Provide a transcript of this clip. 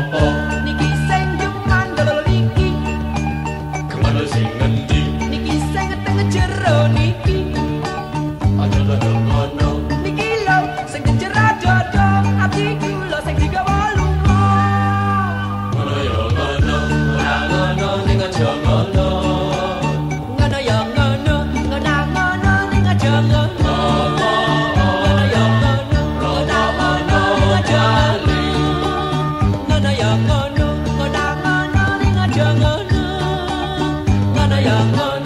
niki Yeah.